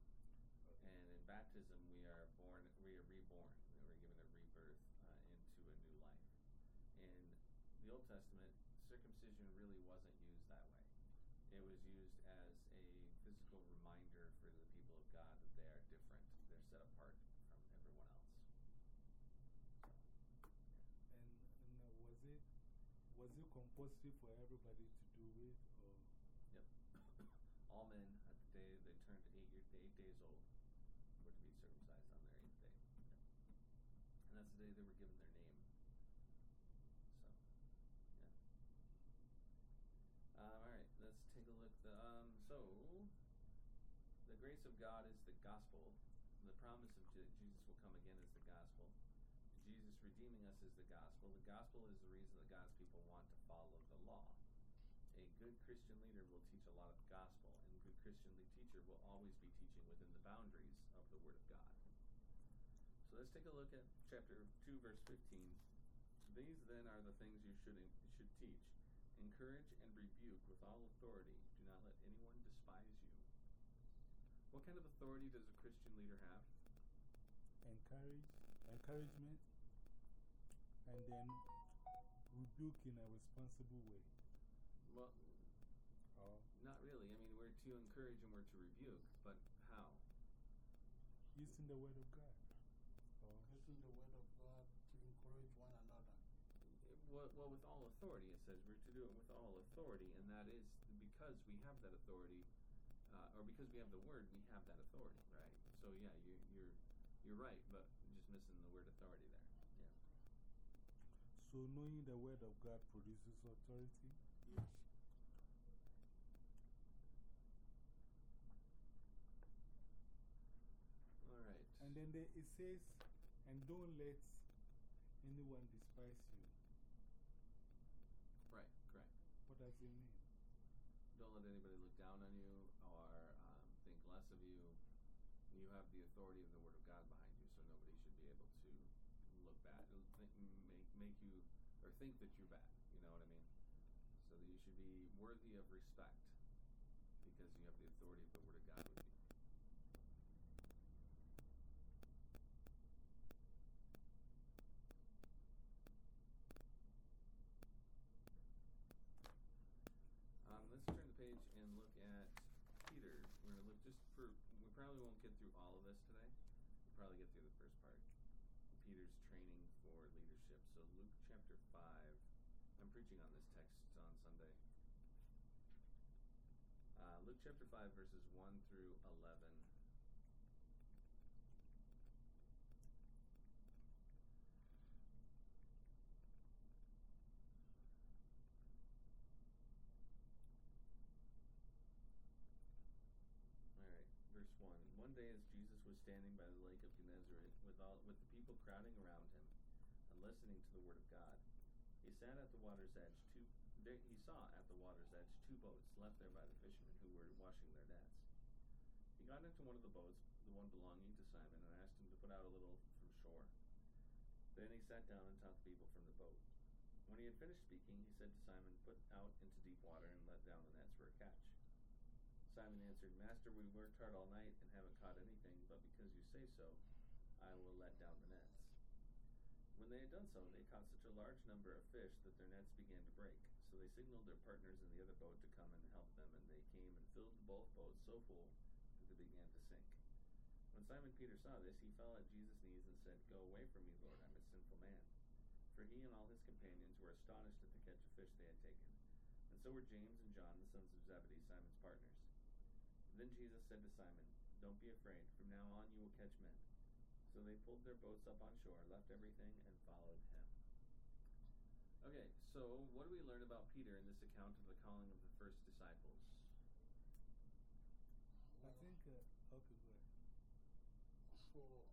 And in baptism, we are born, we are reborn. We're given a rebirth uh, into a new life. In the Old Testament, circumcision really wasn't used that way. It was used as a physical reminder for the people of God that they are different. They're set apart from everyone else. So, yeah. And, and uh, was it was it compulsory for everybody to do it? Or Yep. All men at the day they turned eight, year, eight days old were to be circumcised on their eighth day. Yep. And that's the day they were given their name. So, yeah. Um, all right, let's take a look. The, um, so, the grace of God is the gospel. The promise of Jesus will come again is the gospel. Jesus redeeming us is the gospel. The gospel is the reason that God's people want to follow the law. A good Christian leader will teach a lot of gospel, and a good Christian teacher will always be teaching within the boundaries of the Word of God. So let's take a look at chapter 2, verse 15. These then are the things you should, should teach. Encourage and rebuke with all authority. Do not let anyone despise you. What kind of authority does a Christian leader have? encourage, encouragement, and then rebuke in a responsible way. Well, Or not really. I mean, we're to encourage and we're to rebuke, but how? using the word of God. Or Using the word of God to encourage one another. Well, well, with all authority, it says we're to do it with all authority, and that is because we have that authority, uh, or because we have the word, we have that authority, right? So yeah, you, you're you're right, but just missing the word authority there. Yeah. So knowing the word of God produces authority. Yes. All right. And then there, it says, and don't let anyone despise you. right, correct. What does it mean? Don't let anybody look down on you or um, think less of you. You have the authority of the word of God behind you, so nobody should be able to look bad, think, make make you or think that you're bad. You know what I mean? So that you should be worthy of respect because you have the authority of the word of God with you. Um, let's turn the page and look at Peter. We're going to look just for, we probably won't get through all of this today. We'll probably get through the first part. Peter's training for leadership. So, Luke chapter 5. I'm preaching on this text on Sunday. Uh, Luke chapter 5, verses 1 through 11. All right, verse one. One day, as Jesus was standing by the lake of Gennesaret, with all with the people crowding around him and listening to the word of God, he sat at the water's edge. Two, there, he saw at the water's edge two boats left there by the fishermen who were washing their nets. He got into one of the boats, the one belonging to Simon, and asked him to put out a little from shore. Then he sat down and taught the people from the boat. When he had finished speaking, he said to Simon, Put out into deep water and let down the nets for a catch. Simon answered, Master, we worked hard all night and haven't caught anything, but because you say so, I will let down the nets. When they had done so, they caught such a large number of fish that their nets began to break. So they signaled their partners in the other boat to come and help them, and they came and filled both boats so full that they began to sink. When Simon Peter saw this, he fell at Jesus' knees and said, Go away from me, Lord, I'm a sinful man. For he and all his companions were astonished at the catch of fish they had taken. And so were James and John, the sons of Zebedee, Simon's partners. Then Jesus said to Simon, Don't be afraid. From now on you will catch men. So they pulled their boats up on shore, left everything, and followed him. Okay, so what do we learn about Peter in this account of the calling of the first disciples? I think, uh, okay, go ahead. for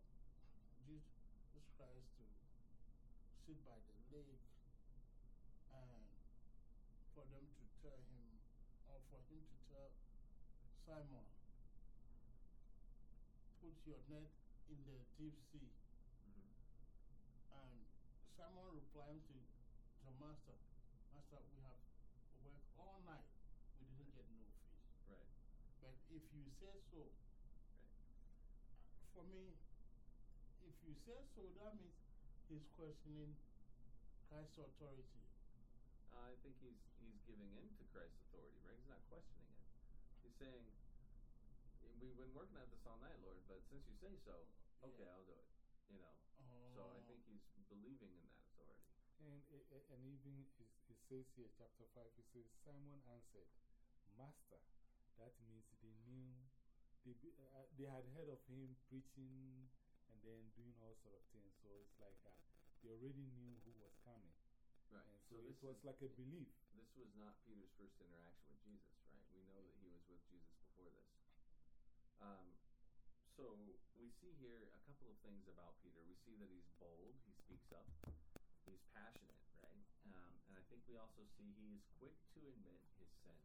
Jesus Christ to sit by the lake and for them to tell him, or for him to tell Simon, put your net in the deep sea. Mm-hmm. And Simon replying to the Master, Master, we have worked all night. We didn't get no fish. Right. But if you say so, for me, if you say so, that means he's questioning Christ's authority. Uh, I think he's, he's giving in to Christ's authority, right? He's not questioning it. He's saying, We've been working at this all night, Lord, but since you say so, okay, Yeah. I'll do it. You know? So I Oh. think he's believing in that authority. And, and and even it, it says here, chapter 5, it says, Simon answered, Master. That means they knew, they, uh, they had heard of him preaching and then doing all sort of things. So it's like uh, they already knew who was coming. Right. And so, this it was is- like a belief. This was not Peter's first interaction with Jesus, right? We know that he was with Jesus before this. Um, so we see here a couple of things about Peter. We see that he's bold, he speaks up, he's passionate, right? Um, and I think we also see he is quick to admit his sin,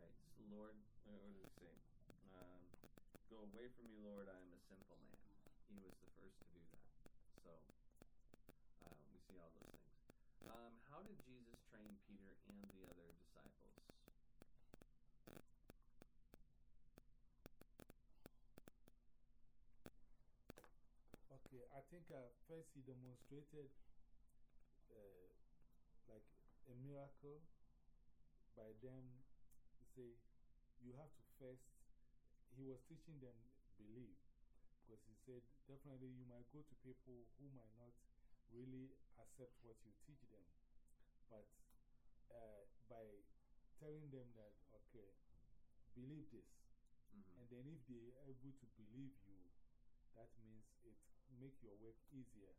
right? So Lord, what does he say? Um, Go away from me, Lord, I am a sinful man. He was the first to do that. So uh, we see all those things. Um, how did Jesus train Peter and the other disciples? Okay, I think uh, first he demonstrated uh, like a miracle by them. Say, you have to first, he was teaching them believe. Because he said, definitely you might go to people who might not really accept what you teach them. But uh, by telling them that, okay, believe this. Mhm. And then if they are able to believe you, that means it make your work easier.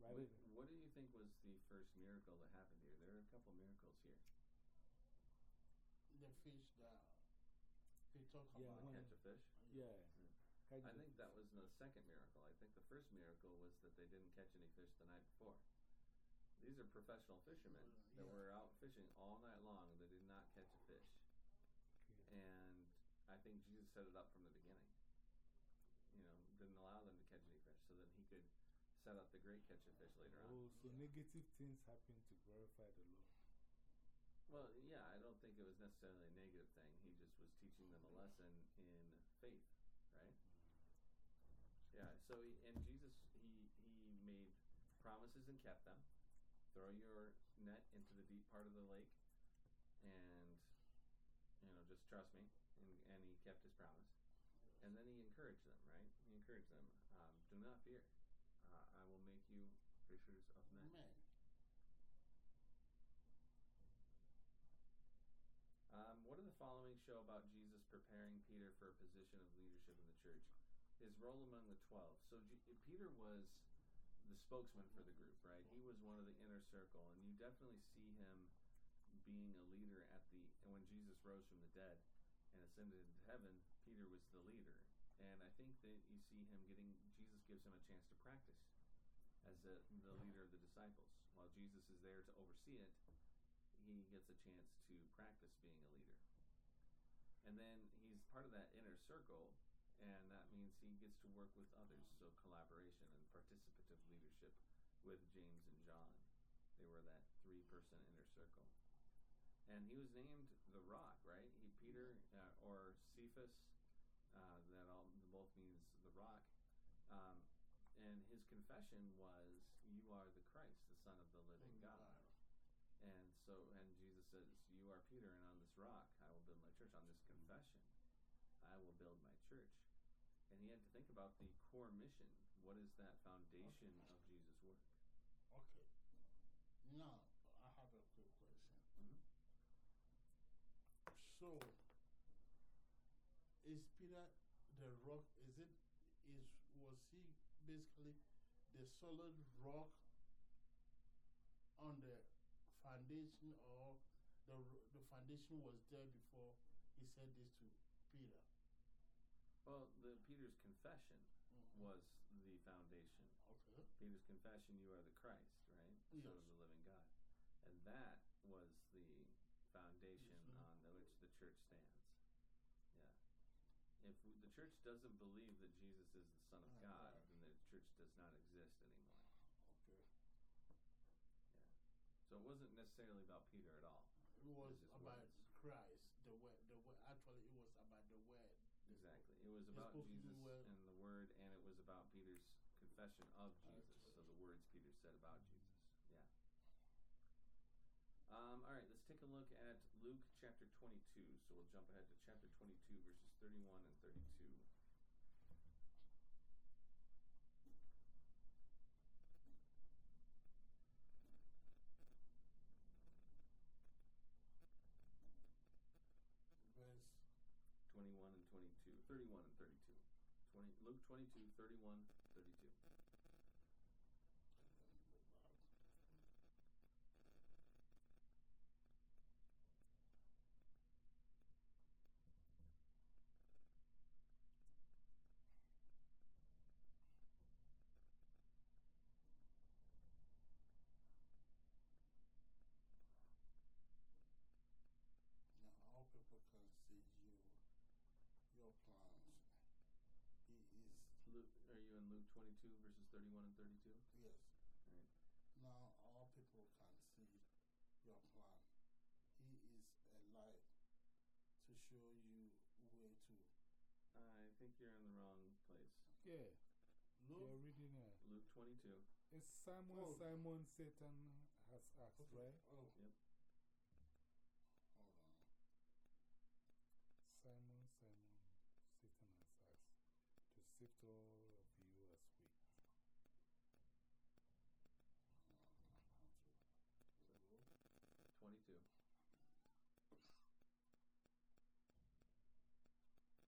Rather What, what do you think was the first miracle that happened here? There are a couple miracles here. The fish that they talk Yeah, about. Catch a fish? yeah. catch I think that was the second miracle. I think the first miracle was that they didn't catch any fish the night before. These are professional fishermen Uh, that yeah. were out fishing all night long. They did not catch a fish. Okay. And I think Jesus set it up from the beginning. You know, didn't allow them to catch any fish so that he could set up the great catch of fish later on. Oh, so negative things happen to glorify the Lord. Well, yeah, I don't think it was necessarily a negative thing. He just was teaching them a lesson in faith, right? Yeah. So he, and Jesus, he he made promises and kept them. Throw your net into the deep part of the lake, and you know just trust me. And and he kept his promise. And then he encouraged them, right? He encouraged them. Um, Do not fear. I you fishers of. Man. Um, what do the following show about Jesus preparing Peter for a position of leadership in the church? His role among the twelve. So G- Peter was the spokesman for the group, right? He was one of the inner circle, and you definitely see him being a leader at the. And when Jesus rose from the dead and ascended into heaven, Peter was the leader. And I think that you see him getting. Jesus gives him a chance to practice as a, the leader of the disciples. While Jesus is there to oversee it, he gets a chance to practice being a leader. And then he's part of that inner circle, and that means he gets to work with others. So collaboration and participative leadership with James and John. They were that three person inner circle. And he was named the rock, right? He, Peter uh, or Cephas, uh, that all both means the rock. Um, and his confession was, "You are the Christ, the Son of the living God." And so, and Jesus says, You are Peter, and on this rock I will build my church. On this confession, I will build my church. And he had to think about the core mission. What is that foundation of Jesus' work? Okay. Now, I have a quick question. Mhm. So, is Peter the rock? Is it, is, was he basically the solid rock on the foundation, or the, the foundation was there before he said this to Peter? Well, the Peter's confession Mhm. was the foundation. Okay. Peter's confession, You are the Christ, right? The Son of the living God. And that was the foundation on the- which the church stands. Yeah. If we, the church doesn't believe that Jesus is the Son of God, right. then the church does not exist anymore. Okay. Yeah. So it wasn't necessarily about Peter at all. It was his about words. Christ. The word, the word. Actually, it was about the word. Exactly. It was about Jesus well. and the Word, and it was about Peter's confession of Jesus. So the words Peter said about Jesus. Yeah. Um, all right, let's take a look at Luke chapter 22. So we'll jump ahead to chapter 22, verses 31 and 32. Verse 21 and 22. 31 and 32. 20, Luke 22, 31, 32. Now all people can see you, your plans. He is Luke, are you in Luke 22, verses 31 and 32? yes. All right. Now all people can see your plan. He is a light to show you where to. I think you're in the wrong place. Yeah, you're reading it. Luke 22. It's Simon, Oh. Simon, Satan has asked, Okay. right? Oh. Yep. Hold on. Simon, Simon, Satan has asked to sift all of you as wheat. Uh, how to- 22.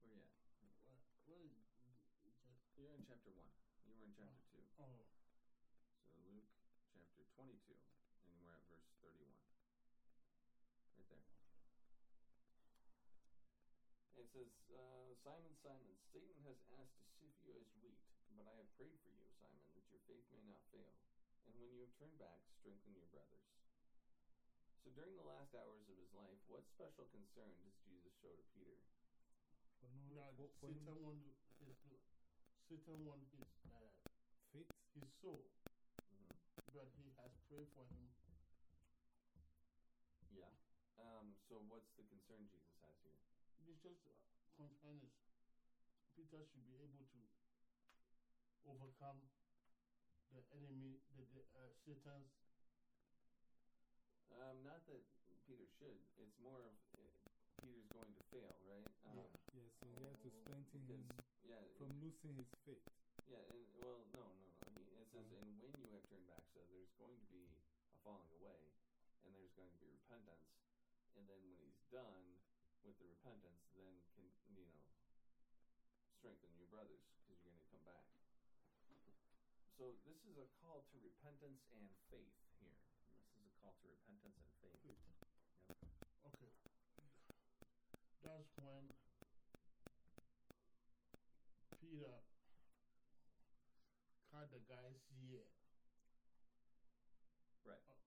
Where you at? Where, where you, you just, You're in chapter 1. You were in chapter 2. oh, So Luke chapter 22, and we're at verse 31. Right there. And it says, uh, Simon, Simon, Satan has asked to sift you as wheat, but I have prayed for you, Simon, that your faith may not fail. And when you have turned back, strengthen your brothers. So during the last hours of his life, what special concern does Jesus show to Peter? For no, now for, for Satan want his, Satan want his, faith? His soul, hmm but he has prayed for him. Yeah. Um, so what's the concern Jesus has here? It's just uh, concern is Peter should be able to overcome the enemy, the, the uh, Satan's. Um, not that Peter should. It's more of uh, Peter's going to fail, right? Um, Yeah. Yeah, so you have to Oh, strengthen him yeah, from losing his faith. yeah, and well, no, no, no. He, it says, Mm. and when you have turned back, so there's going to be a falling away, and there's going to be repentance, and then when he's done with the repentance, then can you know strengthen your brothers because you're going to come back. So this is a call to repentance and faith here. This is a call to repentance and faith. Yep. Okay. That's when Peter cut the guy's ear. Right. Okay.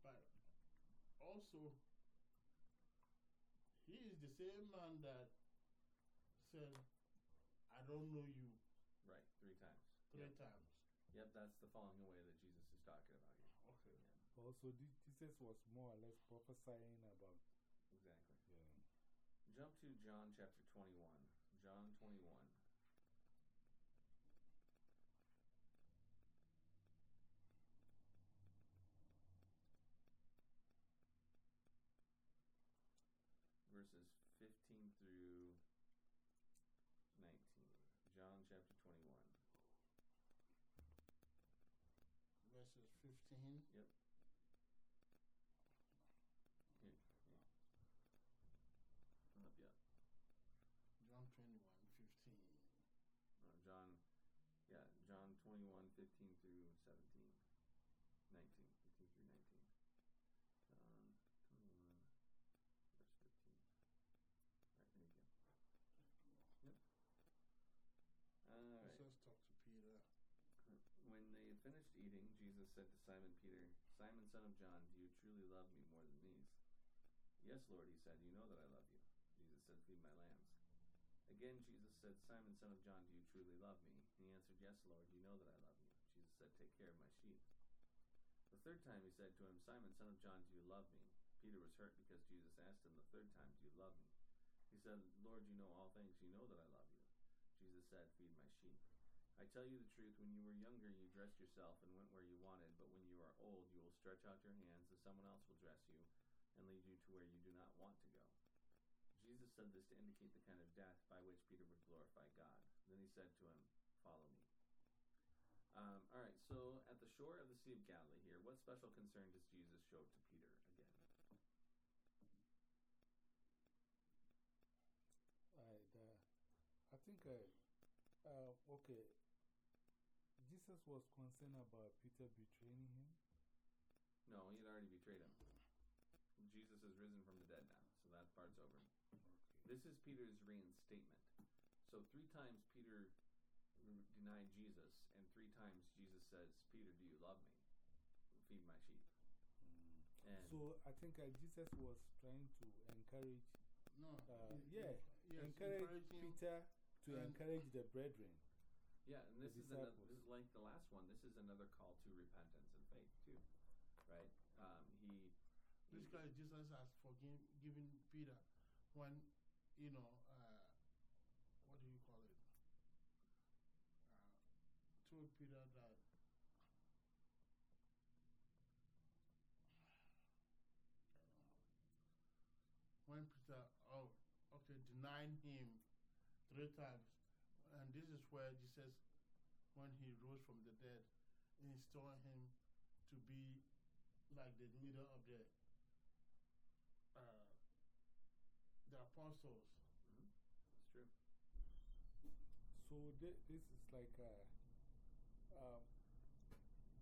But also, he is the same man that said, I don't know you Right. Three times. three Yep. times. Yep, that's the falling away that Jesus is talking about here. Ah, okay. Yeah, Also, Jesus was more or less prophesying about, exactly. yeah. Jump to John chapter 21. John 21. Verses 15 through 19. John chapter 21. Verses 15. Yep. Here, here. I'll help you out. John 21, 15. Uh, John, yeah, John 21, 15 through 17. 19, 15 through 19. John 21, verse 15. Right, there you go. Yep. Alright. Jesus talked to Peter. When they had finished eating, Jesus said to Simon Peter, Simon, son of John, do you truly love me more than these? Yes, Lord, he said, you know that I love you. Jesus said, Feed my lambs. Again, Jesus said, Simon, son of John, do you truly love me? He answered, Yes, Lord, you know that I love you. Jesus said, Take care of my sheep. The third time he said to him, Simon, son of John, do you love me? Peter was hurt because Jesus asked him the third time, Do you love me? He said, Lord, you know all things. You know that I love you. Jesus said, Feed my sheep. I tell you the truth, when you were younger, you dressed yourself and went where you wanted, but when you are old, you will stretch out your hands, and someone else will dress you and lead you to where you do not want to go. Jesus said this to indicate the kind of death by which Peter would glorify God. Then he said to him, Follow me. Um, all right, so at the shore of the Sea of Galilee here, what special concern does Jesus show to Peter again? I, the, I think, uh, uh, okay, Jesus was concerned about Peter betraying him. No, he had already betrayed him. Jesus is risen from the dead now, so that part's over. Okay. This is Peter's reinstatement. So three times Peter denied Jesus, and three times Jesus says, Peter, do you love me? Feed my sheep. And So I think uh, Jesus was trying to encourage, No. uh, he- he- yeah, yes, encourage Peter to encourage the brethren. Yeah, and this is, another, this is like the last one. This is another call to repentance and faith, too. Right? Um, he. This he- guy, Jesus has forgiven given Peter when, you know, uh, what do you call it? Uh, told Peter that. When Peter, oh, okay, denying him three times. And this is where Jesus, when he rose from the dead, installed him to be like the leader of the uh, the apostles. Mhm. It's true. So th this is like uh, uh,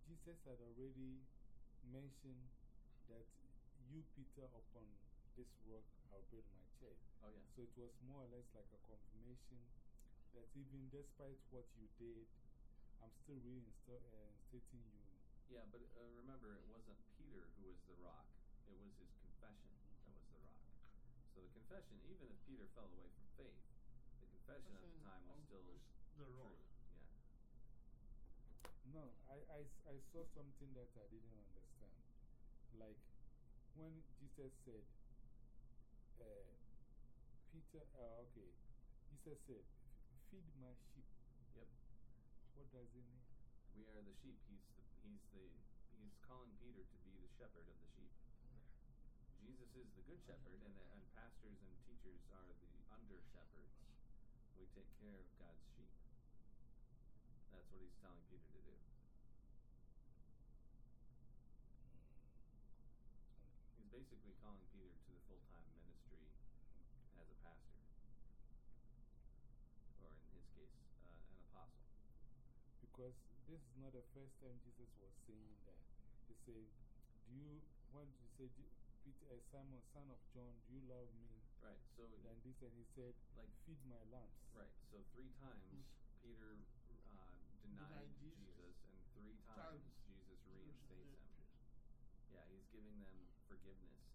Jesus had already mentioned that you, Peter, upon this rock I'll build my church. Oh, yeah. So it was more or less like a confirmation that even despite what you did, I'm still reinstating you. Yeah, but uh, remember, it wasn't Peter who was the rock. It was his confession that was the rock. So the confession, even if Peter fell away from faith, the confession at the time was still was the true. rock. Yeah. No, I I saw something that I didn't understand. Like when Jesus said, uh, Peter, uh, okay, Jesus said, feed my sheep. Yep. What does it mean? We are the sheep. He's the he's the he's calling Peter to be the shepherd of the sheep. Jesus is the good shepherd, and and pastors and teachers are the under shepherds. We take care of God's sheep. That's what he's telling Peter to do. He's basically calling Peter to the full time ministry as a pastor, or in his case, uh, an apostle. Because this is not the first time Jesus was saying that. He said, Do you, when you say, Peter, uh, Simon, son of John, do you love me? Right. So And this, and he said, Like- feed my lambs. Right. So three times Peter uh, denied Denied Jesus. Jesus, and three times Times. Jesus reinstates him. Yeah, he's giving them forgiveness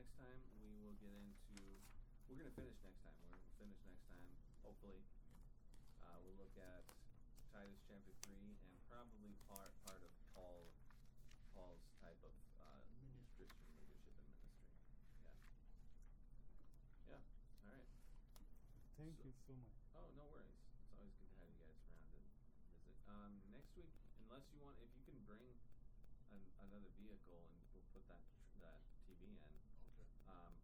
next time we will get into. We're gonna finish next time. We're gonna finish next time. Hopefully, uh, we'll look at Titus chapter three and probably part part of Paul Paul's type of uh, Ministry. Christian leadership and ministry. Yeah. Yeah. All right. Thank So- you so much. Oh, no worries. It's always good to have you guys around and visit. Um, next week, unless you want, if you can bring an, another vehicle and we'll put that tr- that TV in.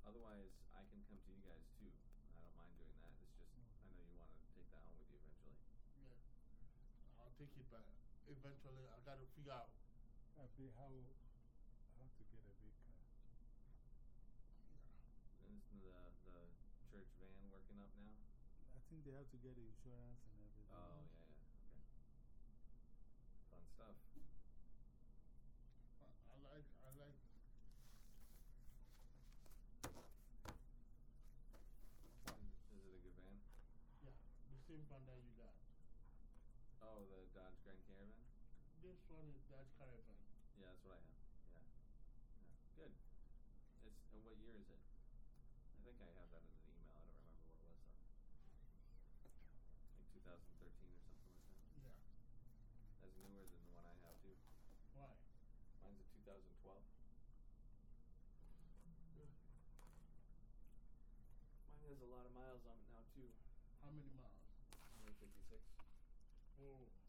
Okay. Otherwise, I can come to you guys too. I don't mind doing that. It's just I know you want to take that home with you eventually. Yeah. I'll take it, but eventually I got to figure out. I pay how, how to get a big car. And isn't the the church van working up now? I think they have to get insurance and everything. Oh yeah, yeah. Okay. Fun stuff. I, I like, I like. Is, is it a good van? Yeah. Oh, the Dodge Grand Caravan? This one is Dodge Caravan. Yeah, that's what I have. Yeah. Yeah. Good. It's and what year is it? I think I have that in an email. I don't remember what it was though. Like 2013 or something like that. Yeah. That's newer than the one I have too. Why? Mine's a 2012. Mine has a lot of miles on it now too. How many miles? 66. Whoa.